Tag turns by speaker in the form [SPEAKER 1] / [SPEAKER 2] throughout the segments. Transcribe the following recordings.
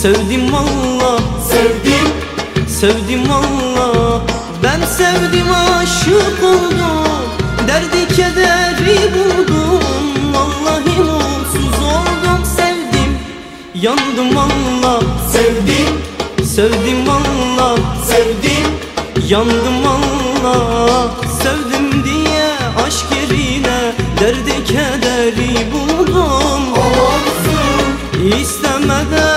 [SPEAKER 1] Sevdim Allah Ben sevdim aşık oldum. Derdi kederi buldum. Vallahi mutsuz oldum Sevdim. Yandım Allah
[SPEAKER 2] Sevdim,
[SPEAKER 1] Sevdim Allah
[SPEAKER 2] sevdim,
[SPEAKER 1] Yandım Allah Sevdim diye aşk yerine Derdi kederi buldum.
[SPEAKER 2] Olsun
[SPEAKER 1] İstemeden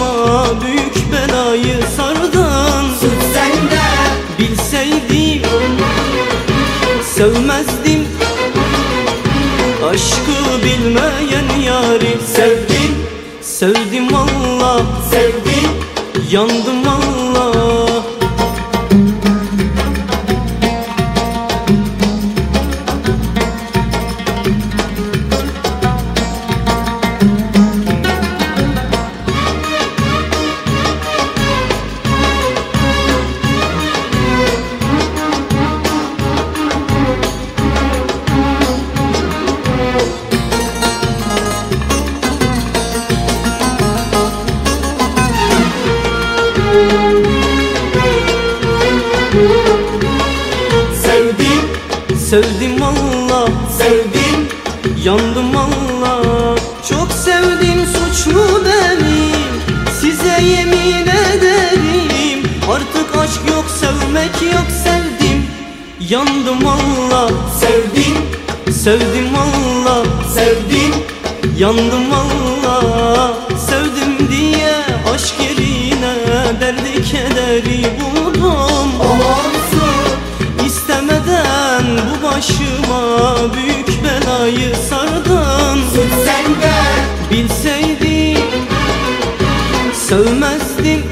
[SPEAKER 1] başıma Büyük belayı sardın
[SPEAKER 2] Suç sende
[SPEAKER 1] Bilseydim Sevmezdim. Aşkı bilmeyen yari
[SPEAKER 2] Sevdim,
[SPEAKER 1] Sevdim Allah
[SPEAKER 2] sevdim,
[SPEAKER 1] Yandım Allah
[SPEAKER 2] Sevdim
[SPEAKER 1] Allah
[SPEAKER 2] sevdim,
[SPEAKER 1] Yandım Allah Çok sevdim suç mu benim Size yemin ederim. Artık aşk yok sevmek yok sevdim. Yandım Allah
[SPEAKER 2] sevdim,
[SPEAKER 1] Sevdim Allah
[SPEAKER 2] sevdim,
[SPEAKER 1] Yandım Allah belayı sardın
[SPEAKER 2] Suç sende
[SPEAKER 1] Bilseydim Sevmezdim.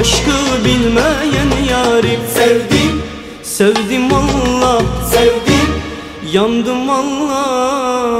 [SPEAKER 1] Aşkı bilmeyen yarim
[SPEAKER 2] Sevdim,
[SPEAKER 1] Sevdim Allah
[SPEAKER 2] sevdim,
[SPEAKER 1] Yandım Allah